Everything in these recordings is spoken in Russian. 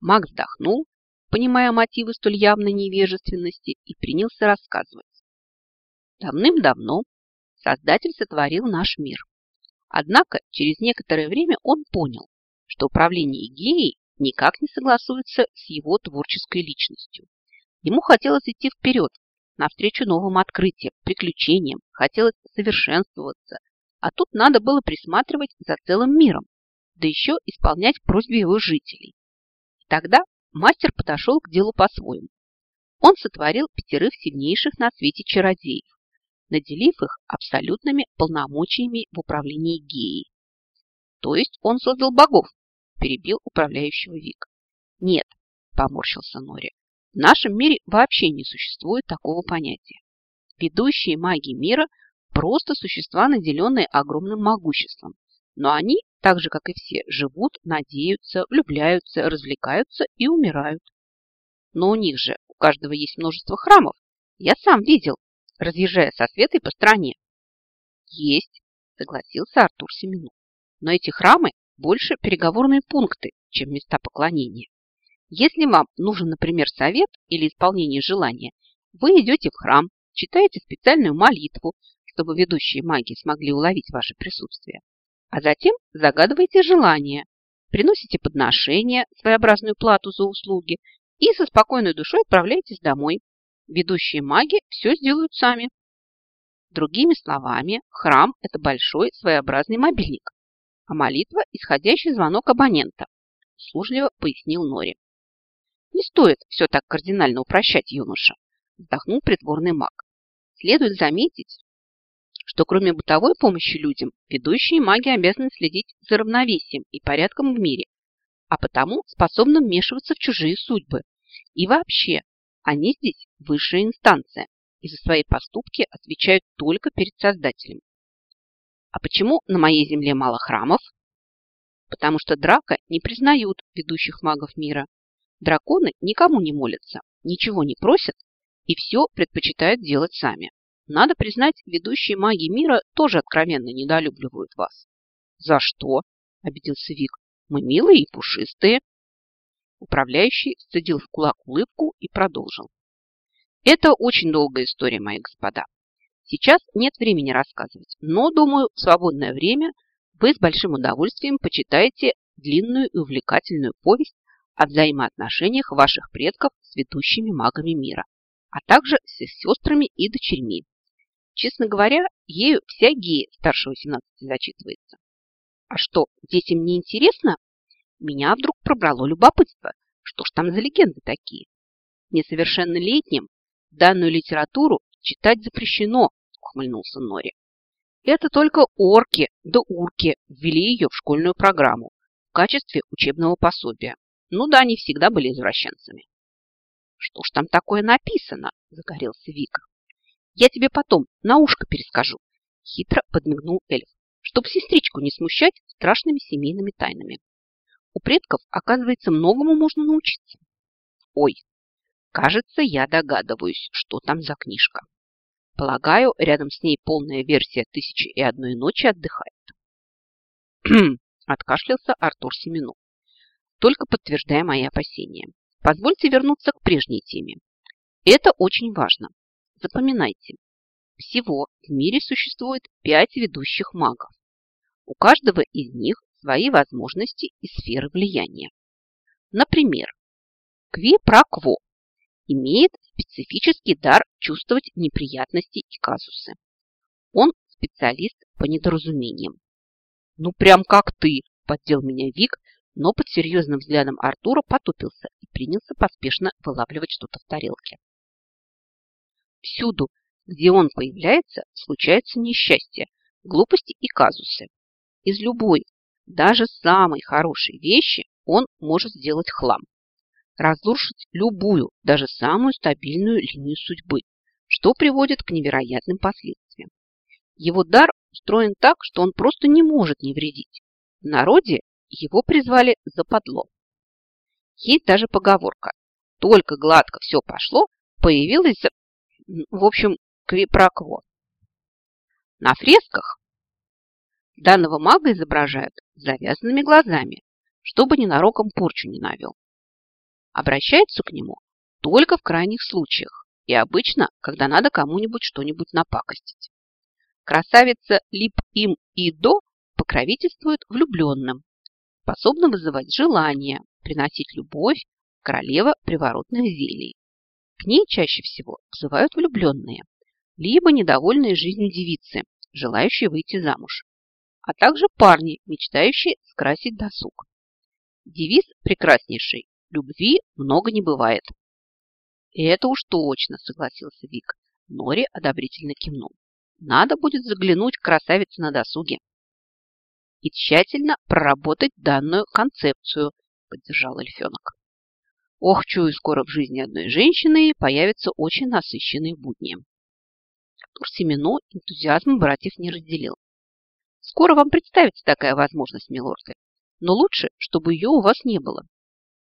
Маг вздохнул, понимая мотивы столь явной невежественности, и принялся рассказывать. Давным-давно Создатель сотворил наш мир. Однако через некоторое время он понял, что управление геей никак не согласуется с его творческой личностью. Ему хотелось идти вперед, навстречу новым открытиям, приключениям, хотелось совершенствоваться, а тут надо было присматривать за целым миром, да еще исполнять просьбы его жителей. Тогда мастер подошел к делу по-своему. Он сотворил пятерых сильнейших на свете чародеев, наделив их абсолютными полномочиями в управлении геей. То есть он создал богов, перебил управляющего Вик. Нет, поморщился Нори, в нашем мире вообще не существует такого понятия. Ведущие маги мира просто существа, наделенные огромным могуществом. Но они, так же как и все, живут, надеются, влюбляются, развлекаются и умирают. Но у них же у каждого есть множество храмов. Я сам видел, разъезжая со Светой по стране. Есть, согласился Артур Семену. Но эти храмы больше переговорные пункты, чем места поклонения. Если вам нужен, например, совет или исполнение желания, вы идете в храм, читаете специальную молитву, чтобы ведущие маги смогли уловить ваше присутствие. А затем загадываете желание, приносите подношение, своеобразную плату за услуги и со спокойной душой отправляетесь домой. Ведущие маги все сделают сами. Другими словами, храм – это большой своеобразный мобильник, а молитва – исходящий звонок абонента, служливо пояснил Нори. Не стоит все так кардинально упрощать, юноша, вздохнул притворный маг. Следует заметить, что кроме бытовой помощи людям, ведущие маги обязаны следить за равновесием и порядком в мире, а потому способны вмешиваться в чужие судьбы. И вообще, они здесь высшая инстанция и за свои поступки отвечают только перед Создателем. А почему на моей земле мало храмов? Потому что драка не признают ведущих магов мира. Драконы никому не молятся, ничего не просят и все предпочитают делать сами. Надо признать, ведущие маги мира тоже откровенно недолюбливают вас. За что? Обиделся Вик. Мы милые и пушистые. Управляющий сцедил в кулак улыбку и продолжил. Это очень долгая история, мои господа. Сейчас нет времени рассказывать, но, думаю, в свободное время вы с большим удовольствием почитаете длинную и увлекательную повесть о взаимоотношениях ваших предков с ведущими магами мира, а также с сестрами и дочерьми, Честно говоря, ею вся гея старше 18 зачитывается. А что, детям не интересно? Меня вдруг пробрало любопытство. Что ж там за легенды такие? Несовершеннолетним данную литературу читать запрещено, ухмыльнулся Нори. Это только орки да урки ввели ее в школьную программу в качестве учебного пособия. Ну да, они всегда были извращенцами. Что ж там такое написано? Загорелся Вика. Я тебе потом на ушко перескажу. Хитро подмигнул эльф, чтобы сестричку не смущать страшными семейными тайнами. У предков, оказывается, многому можно научиться. Ой, кажется, я догадываюсь, что там за книжка. Полагаю, рядом с ней полная версия «Тысячи и одной ночи» отдыхает. Откашлялся Артур Семенов, только подтверждая мои опасения. Позвольте вернуться к прежней теме. Это очень важно. Запоминайте, всего в мире существует пять ведущих магов. У каждого из них свои возможности и сферы влияния. Например, Кви-Пракво имеет специфический дар чувствовать неприятности и казусы. Он специалист по недоразумениям. «Ну, прям как ты!» – поддел меня Вик, но под серьезным взглядом Артура потупился и принялся поспешно вылавливать что-то в тарелке. Всюду, где он появляется, случаются несчастья, глупости и казусы. Из любой, даже самой хорошей вещи он может сделать хлам. Разрушить любую, даже самую стабильную линию судьбы, что приводит к невероятным последствиям. Его дар устроен так, что он просто не может не вредить. В народе его призвали западло. Есть даже поговорка «Только гладко все пошло, появилась в общем, квипрокво. На фресках данного мага изображают завязанными глазами, чтобы ненароком порчу не навел. обращаются к нему только в крайних случаях и обычно, когда надо кому-нибудь что-нибудь напакостить. Красавица Лип Им и До покровительствует влюбленным, способна вызывать желание, приносить любовь, королева приворотных зелий. К ней чаще всего взывают влюбленные, либо недовольные жизнью девицы, желающие выйти замуж, а также парни, мечтающие скрасить досуг. Девиз прекраснейший – любви много не бывает. «Это уж точно», – согласился Вик. Нори одобрительно кивнул. «Надо будет заглянуть к красавице на досуге». «И тщательно проработать данную концепцию», – поддержал эльфенок. «Ох, чую, скоро в жизни одной женщины появятся очень насыщенные будни». Артур Семено энтузиазм братьев не разделил. «Скоро вам представится такая возможность, милорды, но лучше, чтобы ее у вас не было.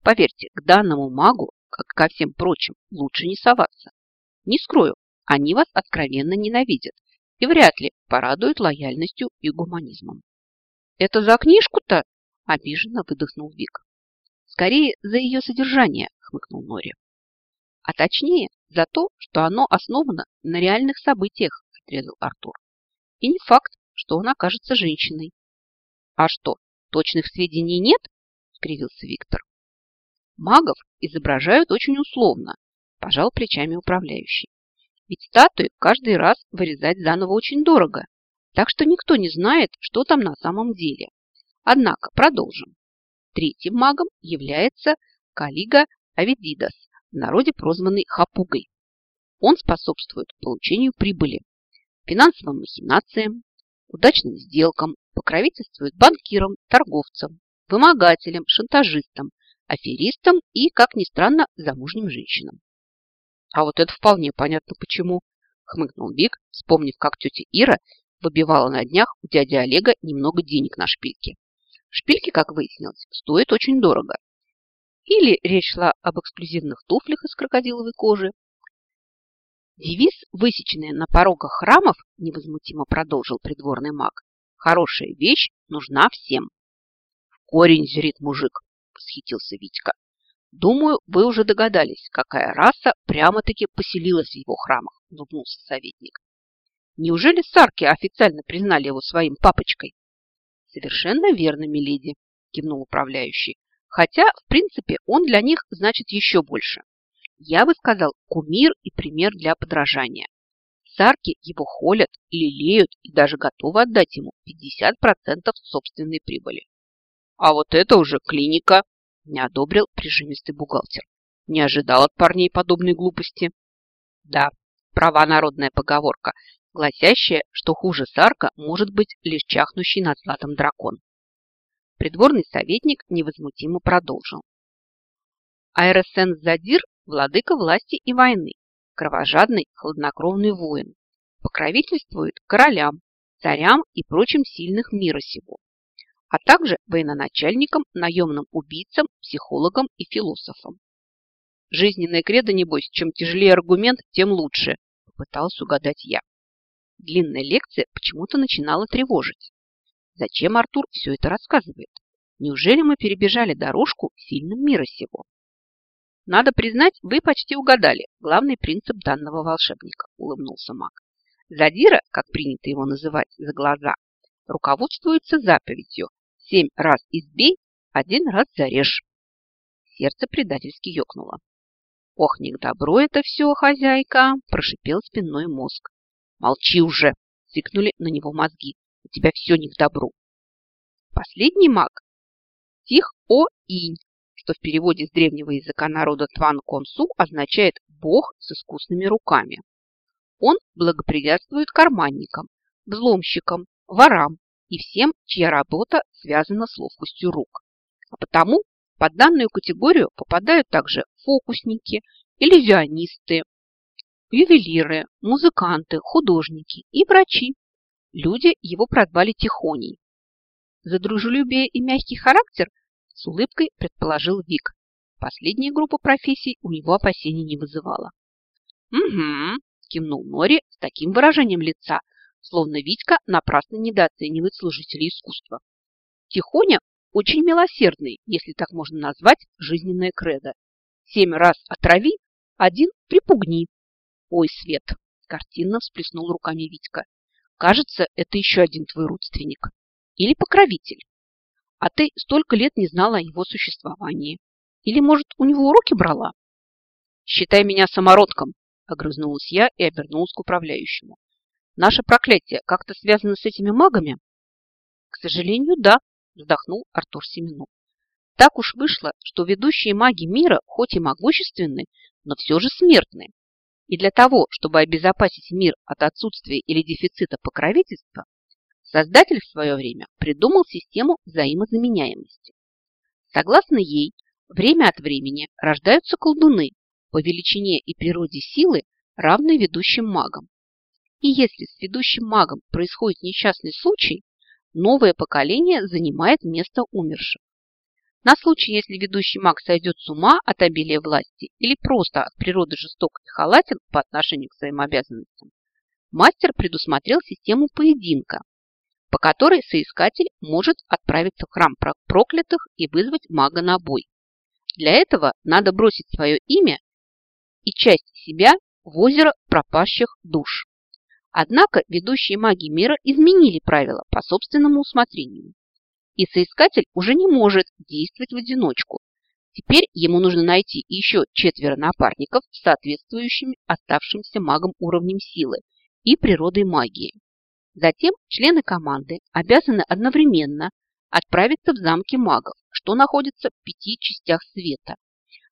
Поверьте, к данному магу как ко всем прочим, лучше не соваться. Не скрою, они вас откровенно ненавидят и вряд ли порадуют лояльностью и гуманизмом. «Это за книжку-то?» – обиженно выдохнул Вик. «Скорее, за ее содержание», – хмыкнул Нори. «А точнее, за то, что оно основано на реальных событиях», – отрезал Артур. «И не факт, что он окажется женщиной». «А что, точных сведений нет?» – скривился Виктор. Магов изображают очень условно, пожал плечами управляющий. Ведь статуи каждый раз вырезать заново очень дорого, так что никто не знает, что там на самом деле. Однако, продолжим. Третьим магом является Калига Авидидас, в народе прозванный Хапугой. Он способствует получению прибыли, финансовым махинациям, удачным сделкам, покровительствует банкирам, торговцам, вымогателям, шантажистам, аферистам и, как ни странно, замужним женщинам. А вот это вполне понятно почему, хмыкнул Вик, вспомнив, как тетя Ира выбивала на днях у дяди Олега немного денег на шпильки. Шпильки, как выяснилось, стоят очень дорого. Или речь шла об эксклюзивных туфлях из крокодиловой кожи. Девиз, высеченный на порогах храмов, невозмутимо продолжил придворный маг. Хорошая вещь нужна всем. В корень зрит мужик, восхитился Витька. Думаю, вы уже догадались, какая раса прямо-таки поселилась в его храмах, улыбнулся советник. Неужели сарки официально признали его своим папочкой? Совершенно верно, миледи, кивнул управляющий. Хотя, в принципе, он для них значит еще больше. Я бы сказал, кумир и пример для подражания. Сарки его холят, лелеют и даже готовы отдать ему 50% собственной прибыли. А вот это уже клиника, не одобрил прижимистый бухгалтер. Не ожидал от парней подобной глупости. Да, права народная поговорка, гласящая, что хуже сарка может быть лишь чахнущий над златом дракон. Придворный советник невозмутимо продолжил. Аэросен Задир – владыка власти и войны, кровожадный, хладнокровный воин, покровительствует королям, царям и прочим сильных мира сего а также военачальникам, наемным убийцам, психологам и философам. Жизненная кредо, небось, чем тяжелее аргумент, тем лучше, попытался угадать я. Длинная лекция почему-то начинала тревожить. Зачем Артур все это рассказывает? Неужели мы перебежали дорожку сильным мира сего? Надо признать, вы почти угадали главный принцип данного волшебника, улыбнулся маг. Задира, как принято его называть за глаза, руководствуется заповедью Семь раз избей, один раз зарежь. Сердце предательски ёкнуло. Ох, не к добру это все, хозяйка, прошипел спинной мозг. Молчи уже, цикнули на него мозги. У тебя все не к добру. Последний маг Тих О Инь, что в переводе с древнего языка народа Тван Консу означает «бог с искусными руками». Он благоприятствует карманникам, взломщикам, ворам, и всем, чья работа связана с ловкостью рук. А потому под данную категорию попадают также фокусники, иллюзионисты, ювелиры, музыканты, художники и врачи. Люди его прозвали Тихоней. За дружелюбие и мягкий характер с улыбкой предположил Вик. Последняя группа профессий у него опасений не вызывала. «Угу», – кивнул Нори с таким выражением лица, словно Витька напрасно недооценивает служителей искусства. Тихоня очень милосердный, если так можно назвать, жизненное кредо. Семь раз отрави, один припугни. Ой, Свет, картинно всплеснул руками Витька. Кажется, это еще один твой родственник. Или покровитель. А ты столько лет не знала о его существовании. Или, может, у него уроки брала? Считай меня самородком, огрызнулась я и обернулась к управляющему. Наше проклятие как-то связано с этими магами? К сожалению, да, вздохнул Артур Семенов. Так уж вышло, что ведущие маги мира хоть и могущественны, но все же смертны. И для того, чтобы обезопасить мир от отсутствия или дефицита покровительства, создатель в свое время придумал систему взаимозаменяемости. Согласно ей, время от времени рождаются колдуны по величине и природе силы, равные ведущим магам. И если с ведущим магом происходит несчастный случай, новое поколение занимает место умерших. На случай, если ведущий маг сойдет с ума от обилия власти или просто от природы жесток и халатен по отношению к своим обязанностям, мастер предусмотрел систему поединка, по которой соискатель может отправиться в храм проклятых и вызвать мага на бой. Для этого надо бросить свое имя и часть себя в озеро пропащих душ. Однако ведущие маги мира изменили правила по собственному усмотрению и соискатель уже не может действовать в одиночку. Теперь ему нужно найти еще четверо напарников с соответствующим оставшимся магом уровнем силы и природой магии. Затем члены команды обязаны одновременно отправиться в замки магов, что находится в пяти частях света,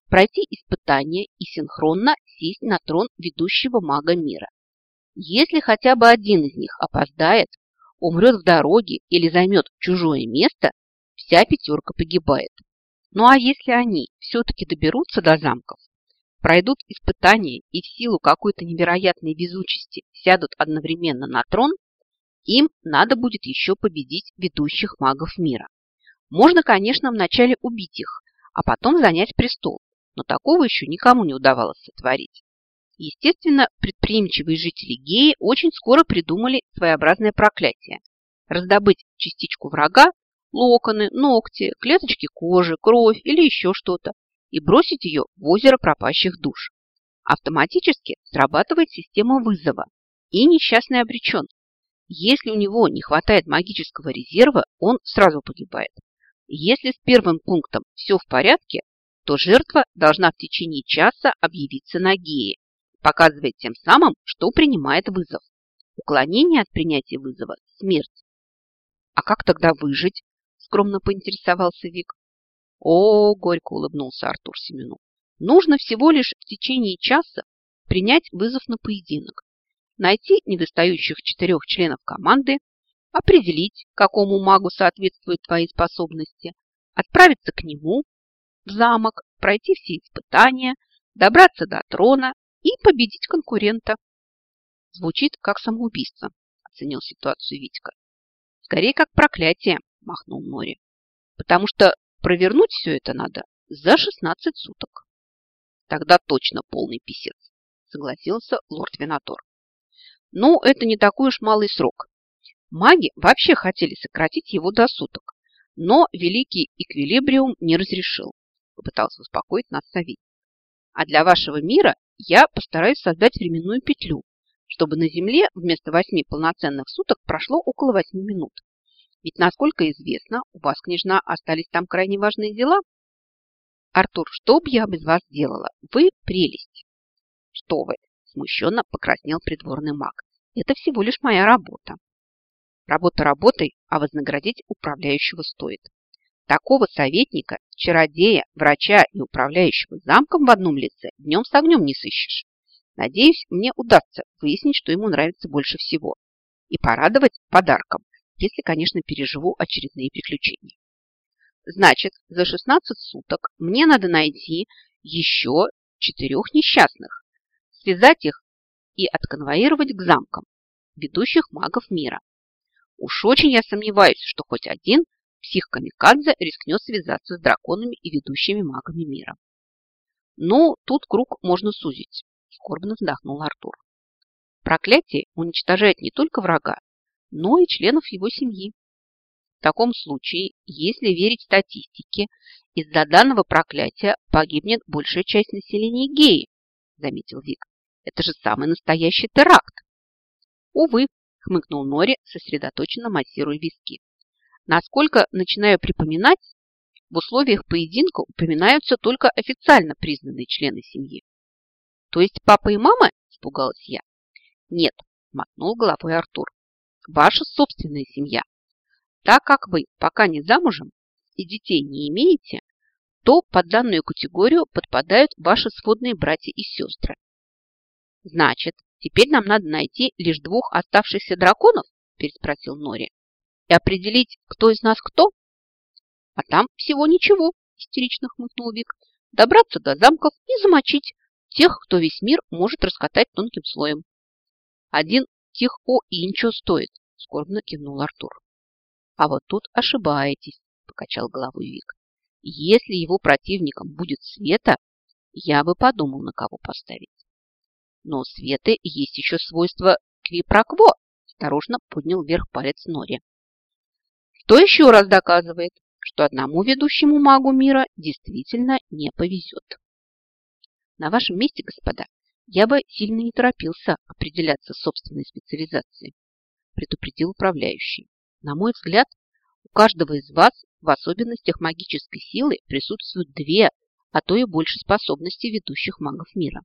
пройти испытания и синхронно сесть на трон ведущего мага мира. Если хотя бы один из них опоздает, умрет в дороге или займет чужое место, вся пятерка погибает. Ну а если они все-таки доберутся до замков, пройдут испытания и в силу какой-то невероятной везучести сядут одновременно на трон, им надо будет еще победить ведущих магов мира. Можно, конечно, вначале убить их, а потом занять престол, но такого еще никому не удавалось сотворить. Естественно, предприимчивые жители Геи очень скоро придумали своеобразное проклятие. Раздобыть частичку врага, локоны, ногти, клеточки кожи, кровь или еще что-то и бросить ее в озеро пропащих душ. Автоматически срабатывает система вызова, и несчастный обречен. Если у него не хватает магического резерва, он сразу погибает. Если с первым пунктом все в порядке, то жертва должна в течение часа объявиться на геи показывает тем самым, что принимает вызов. Уклонение от принятия вызова – смерть. А как тогда выжить? Скромно поинтересовался Вик. О, горько улыбнулся Артур Семенов. Нужно всего лишь в течение часа принять вызов на поединок, найти недостающих четырех членов команды, определить, какому магу соответствуют твои способности, отправиться к нему в замок, пройти все испытания, добраться до трона и победить конкурента. Звучит как самоубийство, оценил ситуацию Витька. Скорее, как проклятие, махнул Нори. Потому что провернуть все это надо за 16 суток. Тогда точно полный писец, согласился лорд Винатор. Но это не такой уж малый срок. Маги вообще хотели сократить его до суток, но великий эквилибриум не разрешил, попытался успокоить нас советник. А для вашего мира я постараюсь создать временную петлю, чтобы на Земле вместо восьми полноценных суток прошло около восьми минут. Ведь, насколько известно, у вас, княжна, остались там крайне важные дела. Артур, что бы я без вас делала? Вы прелесть. Что вы? Смущенно покраснел придворный маг. Это всего лишь моя работа. Работа работой, а вознаградить управляющего стоит. Такого советника, чародея, врача и управляющего замком в одном лице днем с огнем не сыщешь. Надеюсь, мне удастся выяснить, что ему нравится больше всего. И порадовать подарком, если, конечно, переживу очередные приключения. Значит, за 16 суток мне надо найти еще четырех несчастных, связать их и отконвоировать к замкам, ведущих магов мира. Уж очень я сомневаюсь, что хоть один псих-камикадзе рискнет связаться с драконами и ведущими магами мира. Ну, тут круг можно сузить, скорбно вздохнул Артур. Проклятие уничтожает не только врага, но и членов его семьи. В таком случае, если верить статистике, из-за данного проклятия погибнет большая часть населения геи, заметил Вик. Это же самый настоящий теракт. Увы, хмыкнул Нори, сосредоточенно массируя виски. Насколько начинаю припоминать, в условиях поединка упоминаются только официально признанные члены семьи. То есть папа и мама? Испугалась я. Нет, мотнул головой Артур. Ваша собственная семья. Так как вы пока не замужем и детей не имеете, то под данную категорию подпадают ваши сводные братья и сестры. Значит, теперь нам надо найти лишь двух оставшихся драконов? Переспросил Нори. И определить, кто из нас кто? А там всего ничего, истерично хмыкнул Вик. Добраться до замков и замочить тех, кто весь мир может раскатать тонким слоем. Один тих о и ничего стоит, скорбно кивнул Артур. А вот тут ошибаетесь, покачал головой Вик. Если его противником будет Света, я бы подумал, на кого поставить. Но у Светы есть еще свойство квипрокво, осторожно поднял вверх палец Нори. Что еще раз доказывает, что одному ведущему магу мира действительно не повезет. На вашем месте, господа, я бы сильно не торопился определяться собственной специализацией, предупредил управляющий. На мой взгляд, у каждого из вас в особенностях магической силы присутствуют две, а то и больше способностей ведущих магов мира.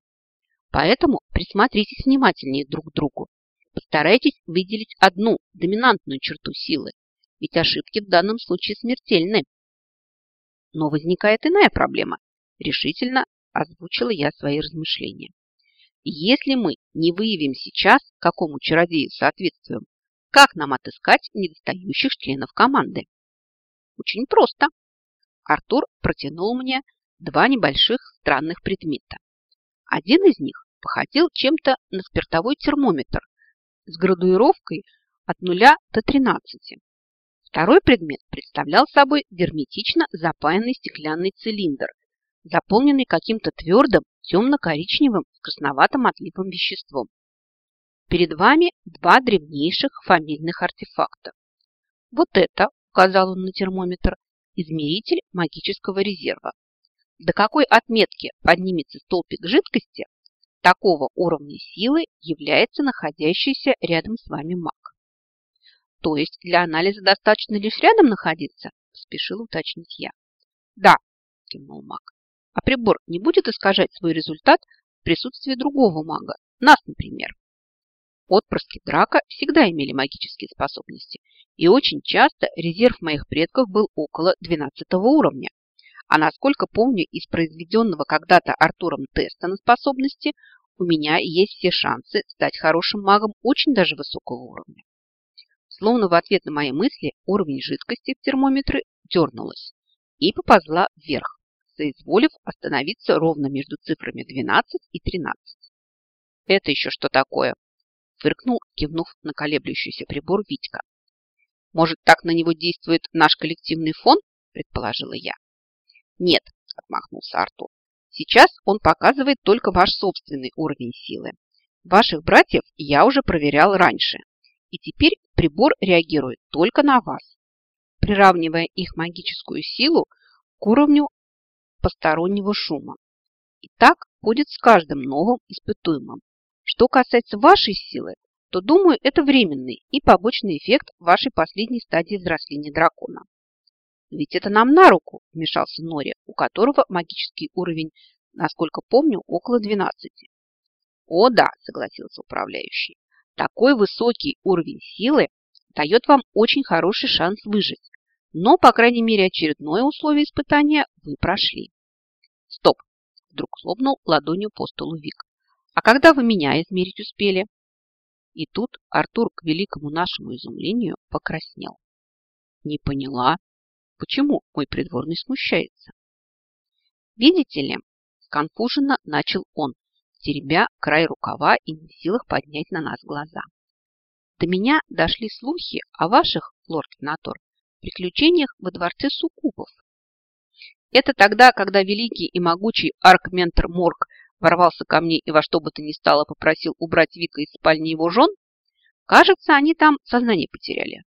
Поэтому присмотритесь внимательнее друг к другу. Постарайтесь выделить одну доминантную черту силы, ведь ошибки в данном случае смертельны. Но возникает иная проблема. Решительно озвучила я свои размышления. Если мы не выявим сейчас, какому чародею соответствуем, как нам отыскать недостающих членов команды? Очень просто. Артур протянул мне два небольших странных предмета. Один из них походил чем-то на спиртовой термометр с градуировкой от 0 до 13. Второй предмет представлял собой герметично запаянный стеклянный цилиндр, заполненный каким-то твердым темно-коричневым красноватым отливом веществом. Перед вами два древнейших фамильных артефакта. Вот это, указал он на термометр, измеритель магического резерва. До какой отметки поднимется столбик жидкости, такого уровня силы является находящийся рядом с вами маг. То есть для анализа достаточно лишь рядом находиться? Спешил уточнить я. Да, кивнул маг. А прибор не будет искажать свой результат в присутствии другого мага, нас, например. Отпрыски драка всегда имели магические способности, и очень часто резерв моих предков был около 12 уровня. А насколько помню из произведенного когда-то Артуром теста на способности, у меня есть все шансы стать хорошим магом очень даже высокого уровня. Словно в ответ на мои мысли уровень жидкости в термометре дернулась и поползла вверх соизволив остановиться ровно между цифрами 12 и 13. «Это еще что такое?» – фыркнул, кивнув на колеблющийся прибор Витька. «Может, так на него действует наш коллективный фон?» – предположила я. «Нет», – отмахнулся Артур. «Сейчас он показывает только ваш собственный уровень силы. Ваших братьев я уже проверял раньше, и теперь прибор реагирует только на вас, приравнивая их магическую силу к уровню постороннего шума. И так будет с каждым новым испытуемым. Что касается вашей силы, то, думаю, это временный и побочный эффект вашей последней стадии взросления дракона. Ведь это нам на руку, вмешался Нори, у которого магический уровень, насколько помню, около 12. О да, согласился управляющий. Такой высокий уровень силы дает вам очень хороший шанс выжить. Но, по крайней мере, очередное условие испытания вы прошли. Стоп! Вдруг хлопнул ладонью по столу Вик. А когда вы меня измерить успели? И тут Артур, к великому нашему изумлению, покраснел. Не поняла, почему мой придворный смущается. Видите ли, сконфуженно начал он, теребя край рукава и не в силах поднять на нас глаза. До меня дошли слухи о ваших, лорд Натор, приключениях во дворце Сукубов. Это тогда, когда великий и могучий арк-ментор Морг ворвался ко мне и во что бы то ни стало попросил убрать Вика из спальни его жен? Кажется, они там сознание потеряли.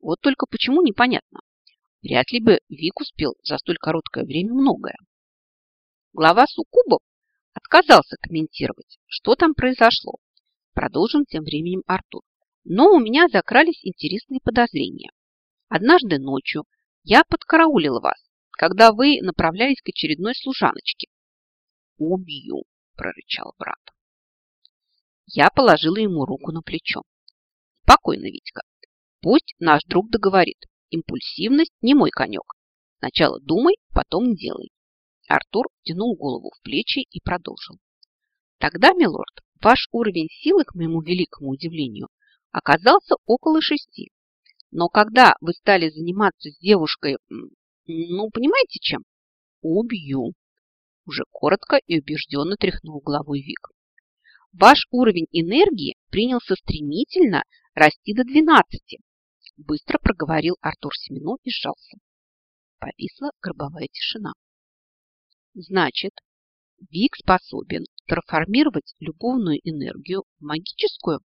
Вот только почему непонятно. Вряд ли бы Вик успел за столь короткое время многое. Глава Суккубов отказался комментировать, что там произошло. Продолжим тем временем Артур. Но у меня закрались интересные подозрения. Однажды ночью я подкараулил вас, когда вы направлялись к очередной служаночке. «Убью!» – прорычал брат. Я положила ему руку на плечо. «Спокойно, Витька. Пусть наш друг договорит. Импульсивность не мой конек. Сначала думай, потом делай. Артур тянул голову в плечи и продолжил. Тогда, милорд, ваш уровень силы, к моему великому удивлению, оказался около шести. Но когда вы стали заниматься с девушкой, ну, понимаете чем? Убью. Уже коротко и убежденно тряхнул головой Вик. Ваш уровень энергии принялся стремительно расти до двенадцати. Быстро проговорил Артур Семену и сжался. Повисла гробовая тишина. Значит, Вик способен трансформировать любовную энергию в магическую?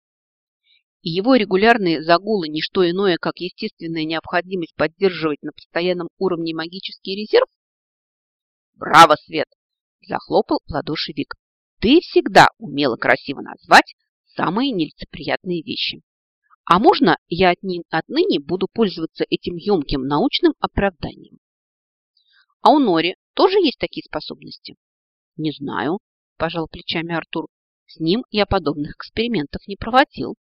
И его регулярные загулы – не что иное, как естественная необходимость поддерживать на постоянном уровне магический резерв? Браво, Свет! Захлопал в ладоши Вик. Ты всегда умела красиво назвать самые нелицеприятные вещи. А можно я отныне буду пользоваться этим емким научным оправданием? А у Нори тоже есть такие способности? Не знаю, пожал плечами Артур. С ним я подобных экспериментов не проводил.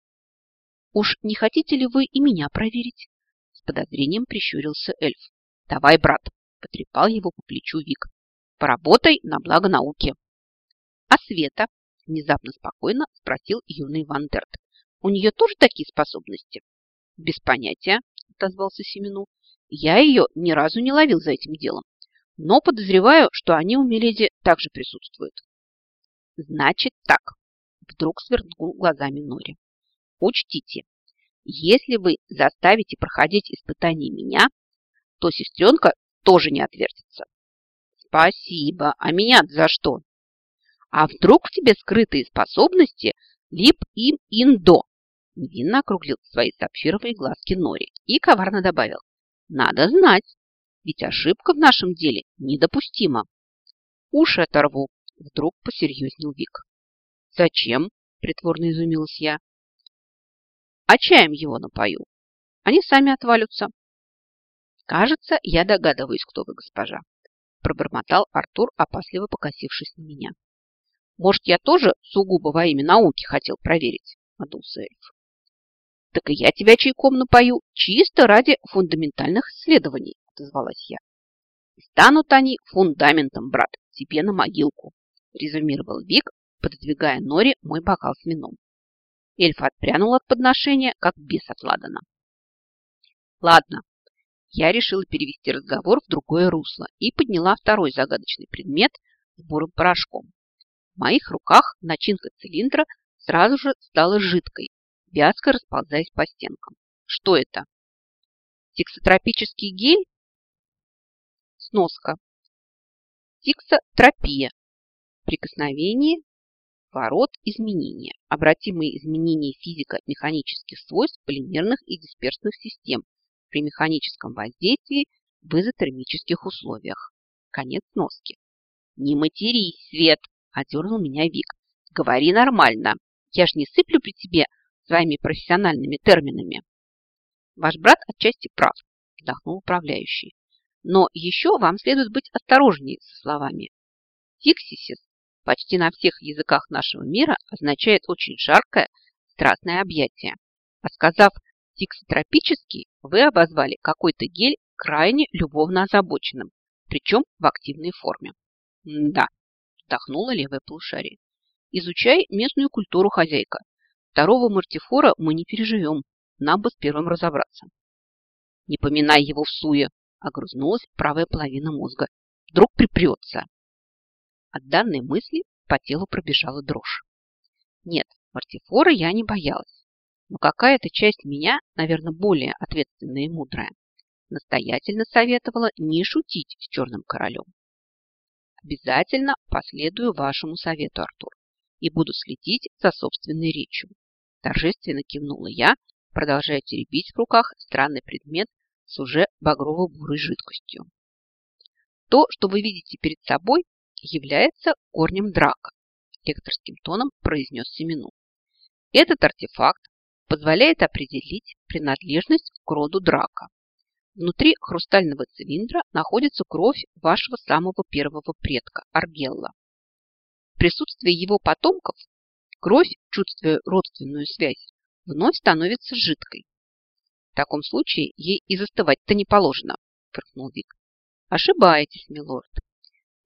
Уж не хотите ли вы и меня проверить? С подозрением прищурился эльф. Давай, брат, потрепал его по плечу Вик. Поработай на благо науки. А Света? Внезапно спокойно спросил юный Вандерт. У нее тоже такие способности? Без понятия, отозвался Семену. Я ее ни разу не ловил за этим делом, но подозреваю, что они у Меледи также присутствуют. Значит так, вдруг сверкнул глазами Нори. Учтите, если вы заставите проходить испытание меня, то сестренка тоже не отвертится. Спасибо. А меня за что? А вдруг в тебе скрытые способности лип им индо? Невинно округлил свои сапфировые глазки Нори и коварно добавил. Надо знать, ведь ошибка в нашем деле недопустима. Уши оторву, вдруг посерьезнел Вик. Зачем? Притворно изумилась я. А чаем его напою. Они сами отвалятся. Кажется, я догадываюсь, кто вы, госпожа. Пробормотал Артур, опасливо покосившись на меня. Может, я тоже сугубо во имя науки хотел проверить? Надулся эльф. Так и я тебя чайком напою, чисто ради фундаментальных исследований, отозвалась я. Станут они фундаментом, брат, тебе на могилку, резюмировал Вик, пододвигая Нори мой бокал с вином. Эльф отпрянул от подношения, как бес от ладана. Ладно, я решила перевести разговор в другое русло и подняла второй загадочный предмет с бурым порошком. В моих руках начинка цилиндра сразу же стала жидкой, вязко расползаясь по стенкам. Что это? Тиксотропический гель? Сноска. Тиксотропия. Прикосновение, ворот, изменения. Обратимые изменения физико-механических свойств полимерных и дисперсных систем при механическом воздействии в изотермических условиях. Конец носки. «Не матерись, Свет!» – одернул меня Вик. «Говори нормально. Я ж не сыплю при тебе своими профессиональными терминами». «Ваш брат отчасти прав», – вздохнул управляющий. «Но еще вам следует быть осторожнее со словами. Тиксисис почти на всех языках нашего мира означает очень жаркое, страстное объятие. А сказав Тиксотропический вы обозвали какой-то гель крайне любовно озабоченным, причем в активной форме. да, вздохнула левая полушарие. Изучай местную культуру, хозяйка. Второго мартифора мы не переживем. Нам бы с первым разобраться. Не поминай его в суе, огрызнулась правая половина мозга. Вдруг припрется. От данной мысли по телу пробежала дрожь. Нет, мартифора я не боялась но какая-то часть меня, наверное, более ответственная и мудрая, настоятельно советовала не шутить с черным королем. Обязательно последую вашему совету, Артур, и буду следить за собственной речью. Торжественно кивнула я, продолжая теребить в руках странный предмет с уже багрово-бурой жидкостью. То, что вы видите перед собой, является корнем драка, лекторским тоном произнес Семену. Этот артефакт позволяет определить принадлежность к роду драка. Внутри хрустального цилиндра находится кровь вашего самого первого предка – Аргелла. В присутствии его потомков кровь, чувствуя родственную связь, вновь становится жидкой. В таком случае ей и застывать-то не положено, фыркнул Вик. Ошибаетесь, милорд.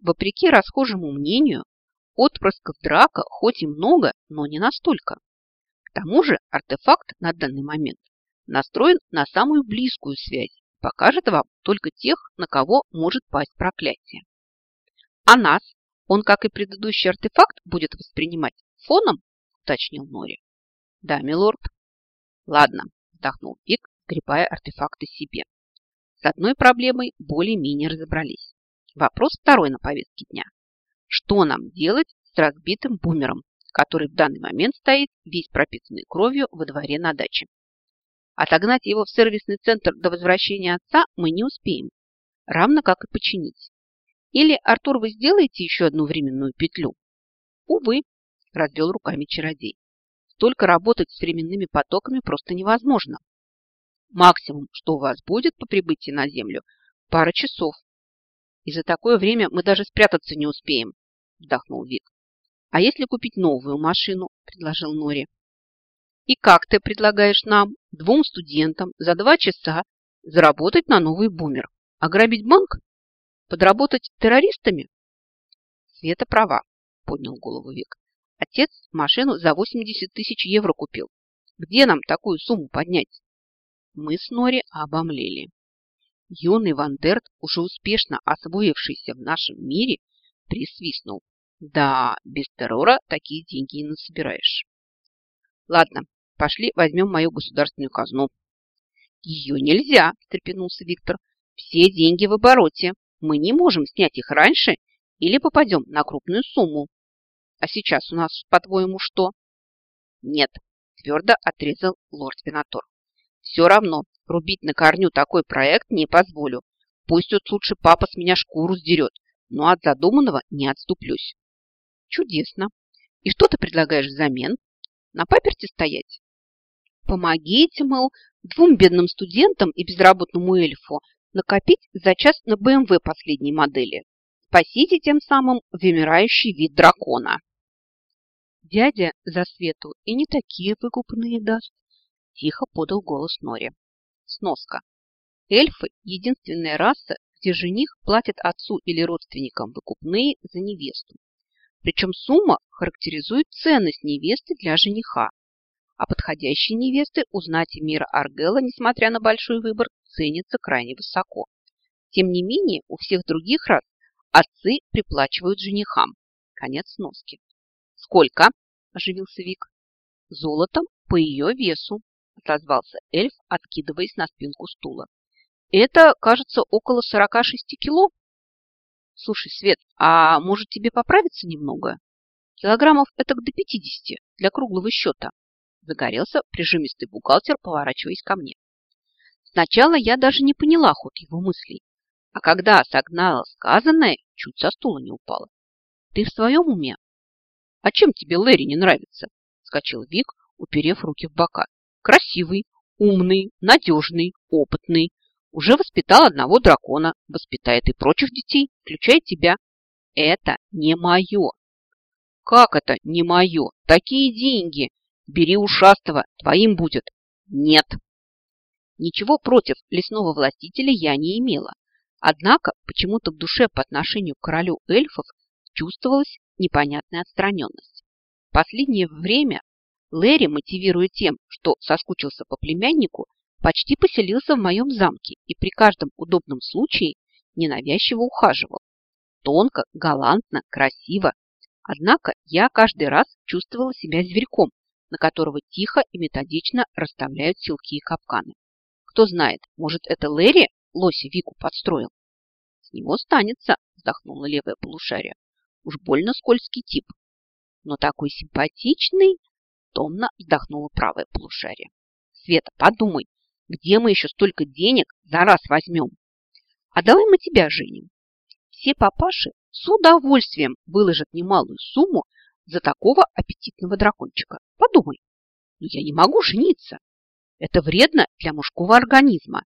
Вопреки расхожему мнению, отпрысков драка хоть и много, но не настолько. К тому же артефакт на данный момент настроен на самую близкую связь, покажет вам только тех, на кого может пасть проклятие. А нас он, как и предыдущий артефакт, будет воспринимать фоном, уточнил Нори. Да, милорд. Ладно, вздохнул Вик, сгребая артефакты себе. С одной проблемой более-менее разобрались. Вопрос второй на повестке дня. Что нам делать с разбитым бумером, который в данный момент стоит весь пропитанный кровью во дворе на даче? Отогнать его в сервисный центр до возвращения отца мы не успеем, равно как и починить. Или, Артур, вы сделаете еще одну временную петлю? Увы, развел руками чародей. Столько работать с временными потоками просто невозможно. Максимум, что у вас будет по прибытии на Землю, пара часов. И за такое время мы даже спрятаться не успеем, вздохнул Вик. А если купить новую машину, предложил Нори. И как ты предлагаешь нам, двум студентам, за два часа заработать на новый бумер? Ограбить банк? Подработать террористами? Света права, поднял голову Вик. Отец машину за 80 тысяч евро купил. Где нам такую сумму поднять? Мы с Нори обомлели. Юный Вандерт, уже успешно освоившийся в нашем мире, присвистнул. Да, без террора такие деньги не насобираешь. Ладно, пошли возьмем мою государственную казну. Ее нельзя, встрепенулся Виктор. Все деньги в обороте. Мы не можем снять их раньше или попадем на крупную сумму. А сейчас у нас, по-твоему, что? Нет, твердо отрезал лорд Винатор. Все равно рубить на корню такой проект не позволю. Пусть вот лучше папа с меня шкуру сдерет, но от задуманного не отступлюсь. Чудесно. И что ты предлагаешь взамен? На паперте стоять? Помогите, мол, двум бедным студентам и безработному эльфу накопить за час на БМВ последней модели. Спасите тем самым вымирающий вид дракона. Дядя за свету и не такие выкупные даст. Тихо подал голос Нори. Сноска. Эльфы – единственная раса, где жених платит отцу или родственникам выкупные за невесту. Причем сумма характеризует ценность невесты для жениха. А подходящей невесты у знати мира Аргела, несмотря на большой выбор, ценится крайне высоко. Тем не менее, у всех других рас отцы приплачивают женихам. Конец сноски. «Сколько?» – оживился Вик. «Золотом по ее весу», отозвался эльф, откидываясь на спинку стула. Это, кажется, около сорока шести кило. Слушай, Свет, а может тебе поправиться немного? Килограммов это до пятидесяти для круглого счета. Загорелся прижимистый бухгалтер, поворачиваясь ко мне. Сначала я даже не поняла ход его мыслей, а когда согнала сказанное, чуть со стула не упала. Ты в своем уме? А чем тебе Лэри не нравится? Скочил Вик, уперев руки в бока. Красивый, умный, надежный, опытный. Уже воспитал одного дракона, воспитает и прочих детей, включая тебя. Это не мое. Как это не мое? Такие деньги. Бери ушастого, твоим будет. Нет. Ничего против лесного властителя я не имела. Однако почему-то в душе по отношению к королю эльфов чувствовалась непонятная отстраненность. Последнее время Лэри, мотивируя тем, что соскучился по племяннику, почти поселился в моем замке и при каждом удобном случае ненавязчиво ухаживал. Тонко, галантно, красиво. Однако я каждый раз чувствовала себя зверьком, на которого тихо и методично расставляют силки и капканы. Кто знает, может, это Лэри лося Вику подстроил? С него станется, вздохнула левая полушария. Уж больно скользкий тип. Но такой симпатичный, томно вздохнула правая полушарие. Света, подумай, где мы еще столько денег за раз возьмем? А давай мы тебя женим. Все папаши с удовольствием выложат немалую сумму за такого аппетитного дракончика. Подумай. Но я не могу жениться. Это вредно для мужского организма.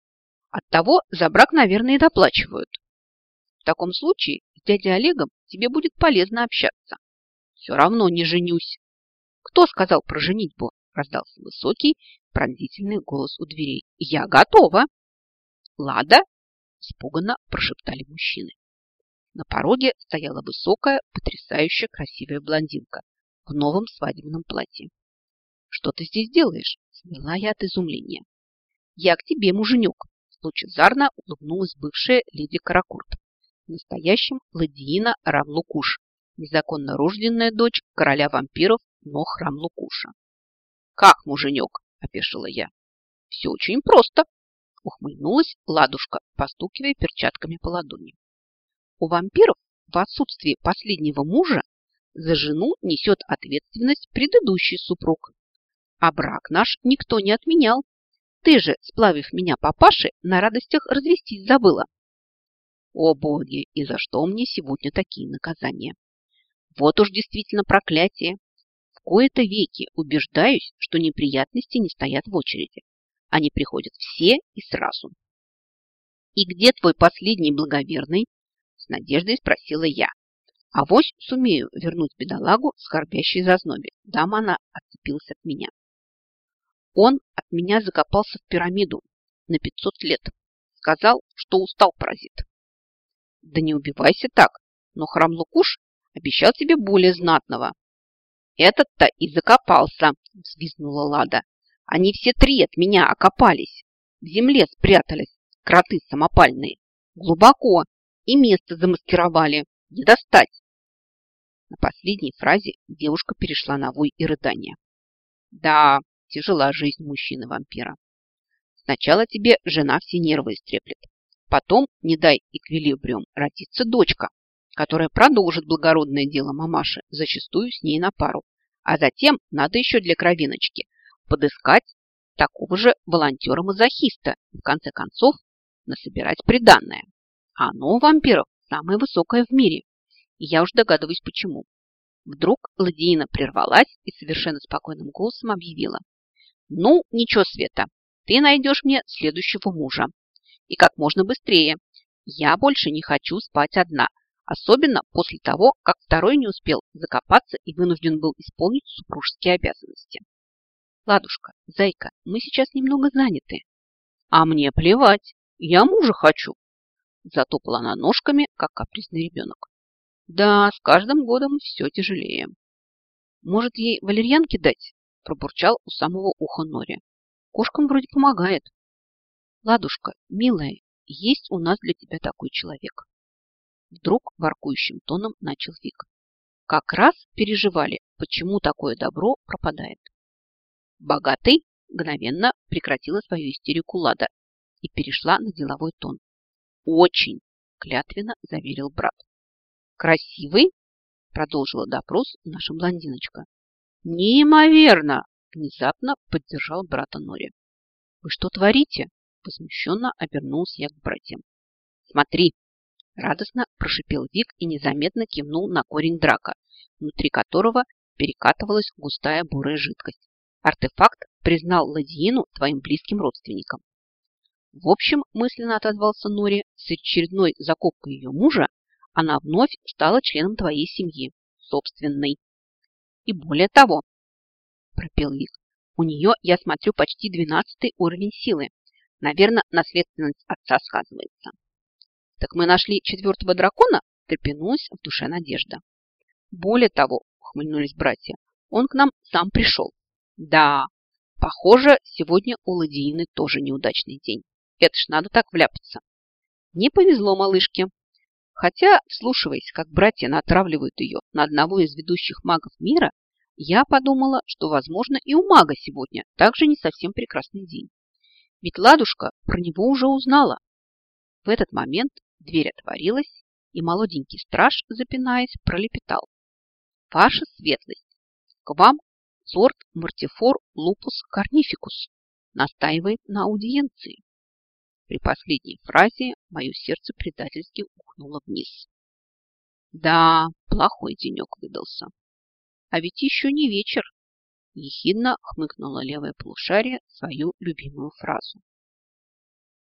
Оттого за брак, наверное, и доплачивают. В таком случае с дядей Олегом тебе будет полезно общаться. Все равно не женюсь. Кто сказал про женитьбу? Раздался высокий, пронзительный голос у дверей. Я готова. Лада? Испуганно прошептали мужчины. На пороге стояла высокая, потрясающе красивая блондинка в новом свадебном платье. «Что ты здесь делаешь?» – смела я от изумления. «Я к тебе, муженек!» – лучезарно улыбнулась бывшая леди Каракурт. Настоящим Ладиина Рамлукуш, незаконно рожденная дочь короля вампиров, но храм Лукуша. «Как, муженек?» – опешила я. «Все очень просто!» – ухмыльнулась ладушка, постукивая перчатками по ладони. У вампиров в отсутствии последнего мужа за жену несет ответственность предыдущий супруг. А брак наш никто не отменял. Ты же, сплавив меня папаше, на радостях развестись забыла. О боги, и за что мне сегодня такие наказания? Вот уж действительно проклятие. В кои-то веки убеждаюсь, что неприятности не стоят в очереди. Они приходят все и сразу. И где твой последний благоверный? надеждой спросила я. А вось сумею вернуть бедолагу с хорбящей зазнобе. Дама она отцепилась от меня. Он от меня закопался в пирамиду на 500 лет. Сказал, что устал паразит. Да не убивайся так, но храм Лукуш обещал тебе более знатного. Этот-то и закопался, взвизгнула Лада. Они все три от меня окопались. В земле спрятались, кроты самопальные. Глубоко, и место замаскировали. Не достать. На последней фразе девушка перешла на вой и рыдание. Да, тяжела жизнь мужчины-вампира. Сначала тебе жена все нервы истреплет. Потом, не дай эквилибриум, родится дочка, которая продолжит благородное дело мамаши, зачастую с ней на пару. А затем надо еще для кровиночки подыскать такого же волонтера-мазохиста и, в конце концов, насобирать приданное. Оно у вампиров самое высокое в мире. И я уж догадываюсь, почему. Вдруг Ладиина прервалась и совершенно спокойным голосом объявила. «Ну, ничего, Света, ты найдешь мне следующего мужа. И как можно быстрее. Я больше не хочу спать одна, особенно после того, как второй не успел закопаться и вынужден был исполнить супружеские обязанности. Ладушка, зайка, мы сейчас немного заняты. А мне плевать, я мужа хочу, Затопала она ножками, как капризный ребенок. Да, с каждым годом все тяжелее. Может, ей валерьянки дать? Пробурчал у самого уха Нори. Кошкам вроде помогает. Ладушка, милая, есть у нас для тебя такой человек. Вдруг воркующим тоном начал Вик. Как раз переживали, почему такое добро пропадает. Богатый мгновенно прекратила свою истерику Лада и перешла на деловой тон. Очень, клятвенно заверил брат. Красивый? Продолжила допрос наша блондиночка. Неимоверно! Внезапно поддержал брата Нори. Вы что творите? Возмущенно обернулся я к братьям. Смотри! Радостно прошипел Вик и незаметно кивнул на корень драка, внутри которого перекатывалась густая бурая жидкость. Артефакт признал Ладиину твоим близким родственником. В общем, мысленно отозвался Нори, с очередной закупкой ее мужа она вновь стала членом твоей семьи, собственной. И более того, пропел Вик, у нее, я смотрю, почти двенадцатый уровень силы. Наверное, наследственность отца сказывается. Так мы нашли четвертого дракона? Трепенулась в душе надежда. Более того, ухмыльнулись братья, он к нам сам пришел. Да, похоже, сегодня у Ладиины тоже неудачный день. Это ж надо так вляпаться. Не повезло малышке. Хотя, вслушиваясь, как братья натравливают ее на одного из ведущих магов мира, я подумала, что, возможно, и у мага сегодня также не совсем прекрасный день. Ведь Ладушка про него уже узнала. В этот момент дверь отворилась, и молоденький страж, запинаясь, пролепетал. «Ваша светлость, к вам лорд Мартифор Лупус Корнификус». настаивает на аудиенции. При последней фразе мое сердце предательски ухнуло вниз. Да, плохой денек выдался. А ведь еще не вечер. Ехидно хмыкнула левое полушарие свою любимую фразу.